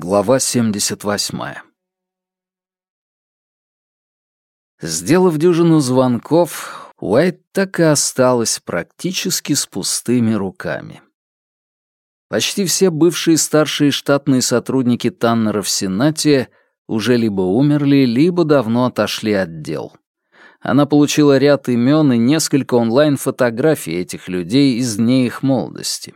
Глава 78. Сделав дюжину звонков, Уайт так и осталась практически с пустыми руками. Почти все бывшие старшие штатные сотрудники Таннера в Сенате уже либо умерли, либо давно отошли от дел. Она получила ряд имен и несколько онлайн-фотографий этих людей из дней их молодости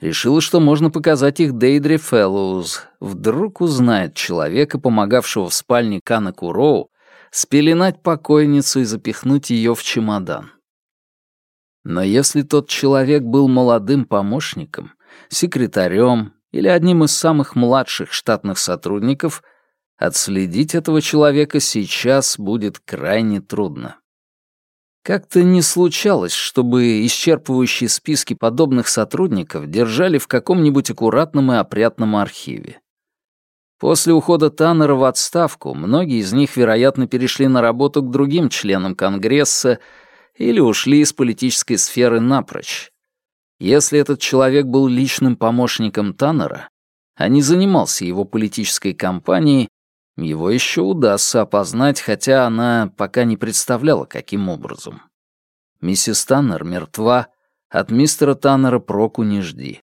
решила, что можно показать их Дейдре Фэллоуз. Вдруг узнает человека, помогавшего в спальне Кана Куроу, спеленать покойницу и запихнуть ее в чемодан. Но если тот человек был молодым помощником, секретарем или одним из самых младших штатных сотрудников, отследить этого человека сейчас будет крайне трудно. Как-то не случалось, чтобы исчерпывающие списки подобных сотрудников держали в каком-нибудь аккуратном и опрятном архиве. После ухода Таннера в отставку многие из них, вероятно, перешли на работу к другим членам Конгресса или ушли из политической сферы напрочь. Если этот человек был личным помощником Таннера, а не занимался его политической кампанией, его еще удастся опознать, хотя она пока не представляла, каким образом. Миссис Таннер мертва, от мистера Таннера проку не жди.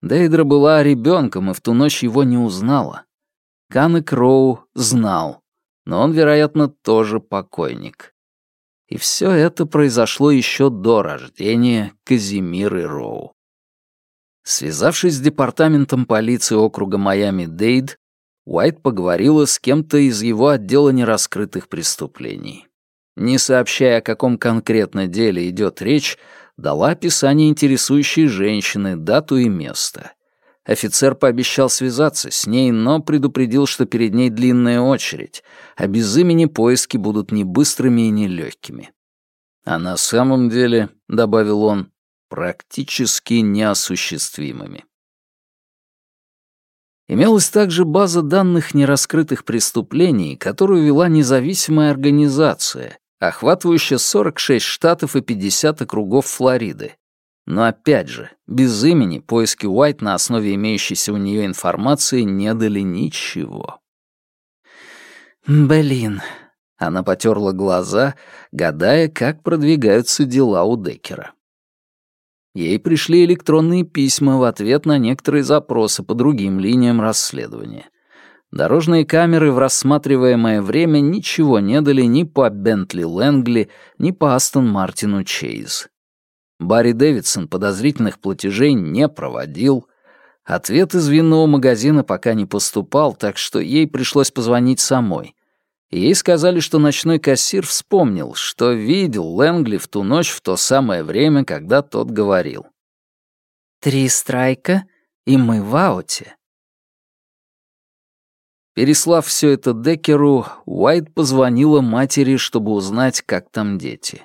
Дейдра была ребенком и в ту ночь его не узнала. Кан Кроу знал, но он, вероятно, тоже покойник. И все это произошло еще до рождения Казимиры Роу. Связавшись с департаментом полиции округа Майами-Дейд, Уайт поговорила с кем-то из его отдела нераскрытых преступлений. Не сообщая, о каком конкретно деле идет речь, дала описание интересующей женщины, дату и место. Офицер пообещал связаться с ней, но предупредил, что перед ней длинная очередь, а без имени поиски будут не быстрыми и не легкими. А на самом деле, — добавил он, — практически неосуществимыми. Имелась также база данных нераскрытых преступлений, которую вела независимая организация, охватывающая 46 штатов и 50 округов Флориды. Но опять же, без имени поиски Уайт на основе имеющейся у нее информации не дали ничего. «Блин», — она потерла глаза, гадая, как продвигаются дела у Деккера. Ей пришли электронные письма в ответ на некоторые запросы по другим линиям расследования. Дорожные камеры в рассматриваемое время ничего не дали ни по Бентли Лэнгли, ни по Астон Мартину Чейз. Барри Дэвидсон подозрительных платежей не проводил. Ответ из винного магазина пока не поступал, так что ей пришлось позвонить самой — Ей сказали, что ночной кассир вспомнил, что видел Лэнгли в ту ночь в то самое время, когда тот говорил. «Три страйка, и мы в ауте». Переслав все это Деккеру, Уайт позвонила матери, чтобы узнать, как там дети.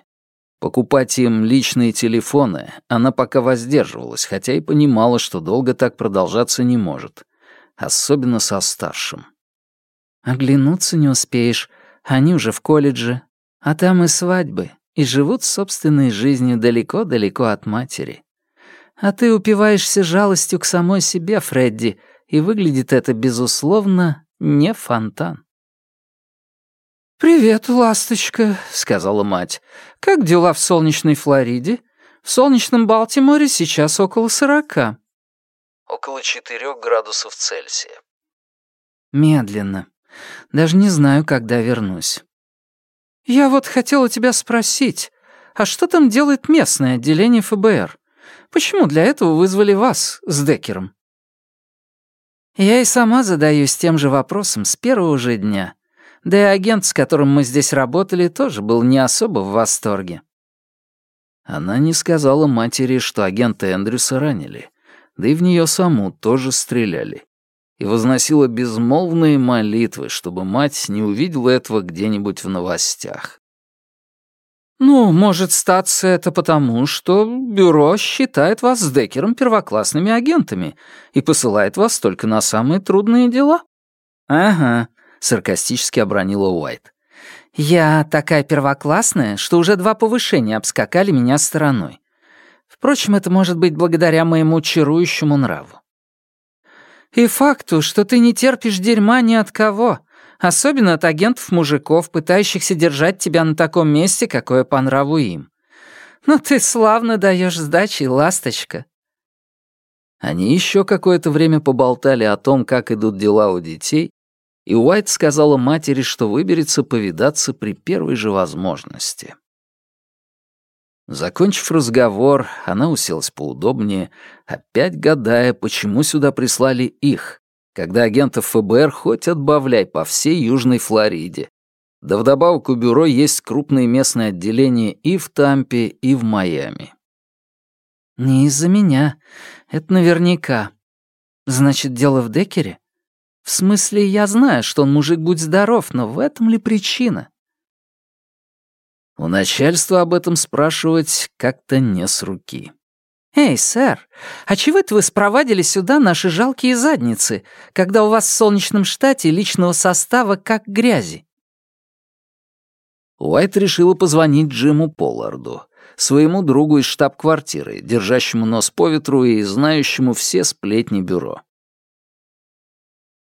Покупать им личные телефоны она пока воздерживалась, хотя и понимала, что долго так продолжаться не может, особенно со старшим. Оглянуться не успеешь, они уже в колледже, а там и свадьбы, и живут собственной жизнью далеко-далеко от матери. А ты упиваешься жалостью к самой себе, Фредди, и выглядит это, безусловно, не фонтан. «Привет, ласточка», — сказала мать. «Как дела в солнечной Флориде? В солнечном Балтиморе сейчас около сорока». Около четырех градусов Цельсия. Медленно. Даже не знаю, когда вернусь. Я вот хотела тебя спросить, а что там делает местное отделение ФБР? Почему для этого вызвали вас с Деккером? Я и сама задаюсь тем же вопросом с первого же дня. Да и агент, с которым мы здесь работали, тоже был не особо в восторге. Она не сказала матери, что агента Эндрюса ранили, да и в нее саму тоже стреляли и возносила безмолвные молитвы, чтобы мать не увидела этого где-нибудь в новостях. «Ну, может, статься это потому, что бюро считает вас с Деккером первоклассными агентами и посылает вас только на самые трудные дела?» «Ага», — саркастически обронила Уайт. «Я такая первоклассная, что уже два повышения обскакали меня стороной. Впрочем, это может быть благодаря моему чарующему нраву. «И факту, что ты не терпишь дерьма ни от кого, особенно от агентов-мужиков, пытающихся держать тебя на таком месте, какое по нраву им. Ну ты славно даешь сдачи, ласточка». Они еще какое-то время поболтали о том, как идут дела у детей, и Уайт сказала матери, что выберется повидаться при первой же возможности. Закончив разговор, она уселась поудобнее, опять гадая, почему сюда прислали их, когда агентов ФБР хоть отбавляй по всей Южной Флориде. Да вдобавок у бюро есть крупные местные отделения и в Тампе, и в Майами. «Не из-за меня. Это наверняка. Значит, дело в Декере? В смысле, я знаю, что он мужик будь здоров, но в этом ли причина?» У начальства об этом спрашивать как-то не с руки. «Эй, сэр, а чего это вы спровадили сюда наши жалкие задницы, когда у вас в солнечном штате личного состава как грязи?» Уайт решила позвонить Джиму Полларду, своему другу из штаб-квартиры, держащему нос по ветру и знающему все сплетни бюро.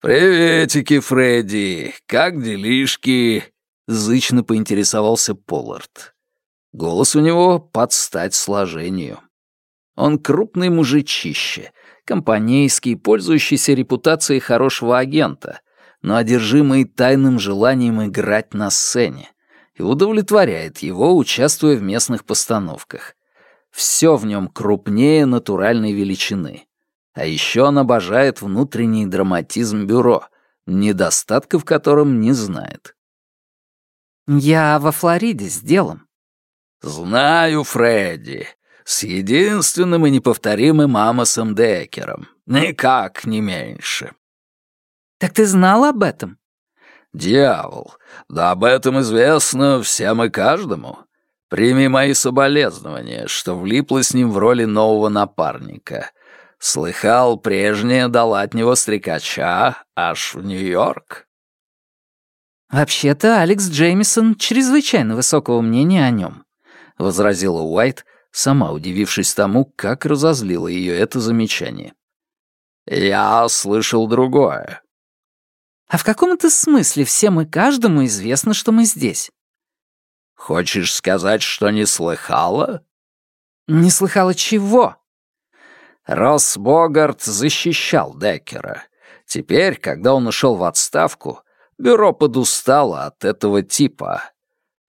«Приветики, Фредди! Как делишки?» — зычно поинтересовался Поллард. Голос у него под стать сложению. Он крупный мужичище, компанейский, пользующийся репутацией хорошего агента, но одержимый тайным желанием играть на сцене, и удовлетворяет его, участвуя в местных постановках. Все в нем крупнее натуральной величины. А еще он обожает внутренний драматизм бюро, недостатков которым не знает. «Я во Флориде с делом». «Знаю, Фредди. С единственным и неповторимым Амосом Декером. Никак не меньше». «Так ты знал об этом?» «Дьявол, да об этом известно всем и каждому. Прими мои соболезнования, что влипла с ним в роли нового напарника. Слыхал, прежняя дала от него стрекача аж в Нью-Йорк». «Вообще-то Алекс Джеймисон чрезвычайно высокого мнения о нем», — возразила Уайт, сама удивившись тому, как разозлило ее это замечание. «Я слышал другое». «А в каком-то смысле всем и каждому известно, что мы здесь?» «Хочешь сказать, что не слыхала?» «Не слыхала чего?» Росс Богарт защищал Деккера. Теперь, когда он ушел в отставку, Бюро подустало от этого типа.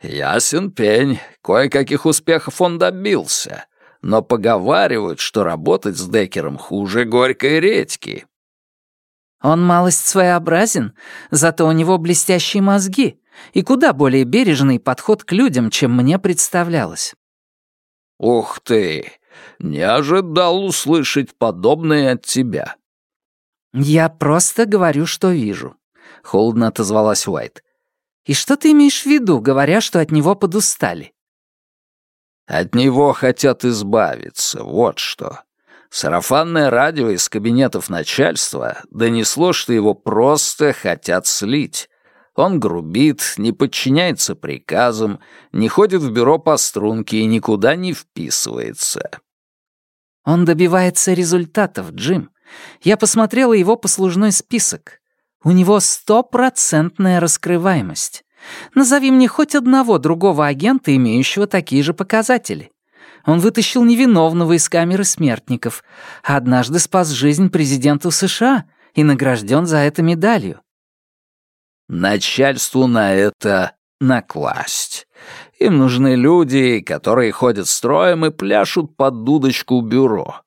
Ясен пень, кое-каких успехов он добился, но поговаривают, что работать с Декером хуже горькой редьки. Он малость своеобразен, зато у него блестящие мозги и куда более бережный подход к людям, чем мне представлялось. «Ух ты! Не ожидал услышать подобное от тебя». «Я просто говорю, что вижу. — холодно отозвалась Уайт. «И что ты имеешь в виду, говоря, что от него подустали?» «От него хотят избавиться, вот что. Сарафанное радио из кабинетов начальства донесло, что его просто хотят слить. Он грубит, не подчиняется приказам, не ходит в бюро по струнке и никуда не вписывается». «Он добивается результатов, Джим. Я посмотрела его послужной список. У него стопроцентная раскрываемость. Назови мне хоть одного другого агента, имеющего такие же показатели. Он вытащил невиновного из камеры смертников, а однажды спас жизнь президенту США и награжден за это медалью. Начальству на это накласть. Им нужны люди, которые ходят строем и пляшут под дудочку бюро.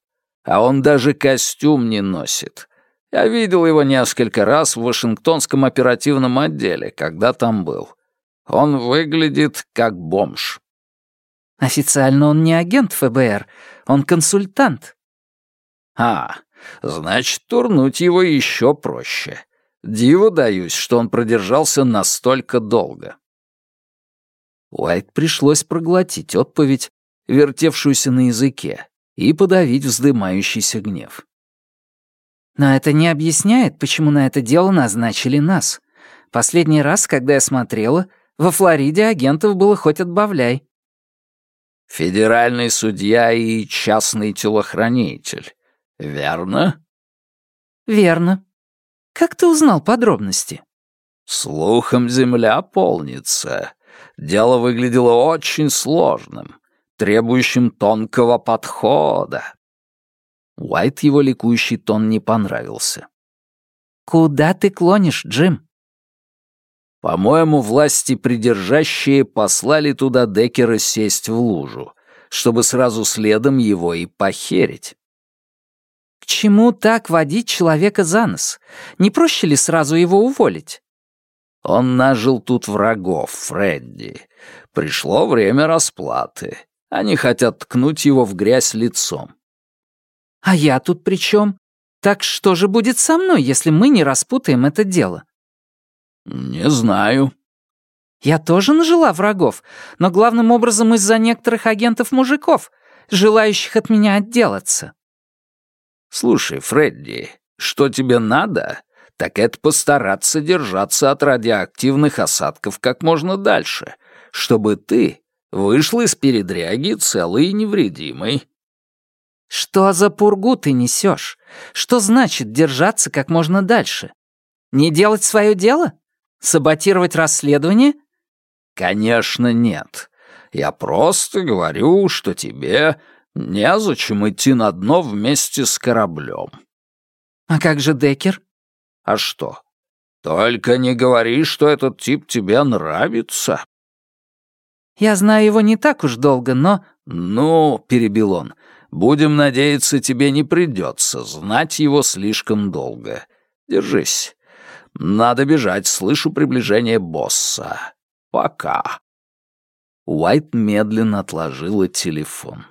А он даже костюм не носит. Я видел его несколько раз в Вашингтонском оперативном отделе, когда там был. Он выглядит как бомж. Официально он не агент ФБР, он консультант. А, значит, турнуть его еще проще. Диву даюсь, что он продержался настолько долго. Уайт пришлось проглотить отповедь, вертевшуюся на языке, и подавить вздымающийся гнев. Но это не объясняет, почему на это дело назначили нас. Последний раз, когда я смотрела, во Флориде агентов было хоть отбавляй. Федеральный судья и частный телохранитель, верно? «Верно. Как ты узнал подробности?» «Слухом земля полнится. Дело выглядело очень сложным, требующим тонкого подхода». Уайт его ликующий тон не понравился. «Куда ты клонишь, Джим?» По-моему, власти придержащие послали туда Деккера сесть в лужу, чтобы сразу следом его и похерить. К чему так водить человека за нос? Не проще ли сразу его уволить? Он нажил тут врагов, Фредди. Пришло время расплаты. Они хотят ткнуть его в грязь лицом. А я тут при чем? Так что же будет со мной, если мы не распутаем это дело? Не знаю. Я тоже нажила врагов, но главным образом из-за некоторых агентов-мужиков, желающих от меня отделаться. Слушай, Фредди, что тебе надо, так это постараться держаться от радиоактивных осадков как можно дальше, чтобы ты вышла из передряги целой и невредимой. Что за пургу ты несешь? Что значит держаться как можно дальше? Не делать свое дело? Саботировать расследование? Конечно, нет. Я просто говорю, что тебе незачем идти на дно вместе с кораблем. А как же Декер? А что? Только не говори, что этот тип тебе нравится. Я знаю его не так уж долго, но... Ну, перебил он, будем надеяться, тебе не придется знать его слишком долго. Держись. Надо бежать, слышу приближение босса. Пока. Уайт медленно отложила телефон.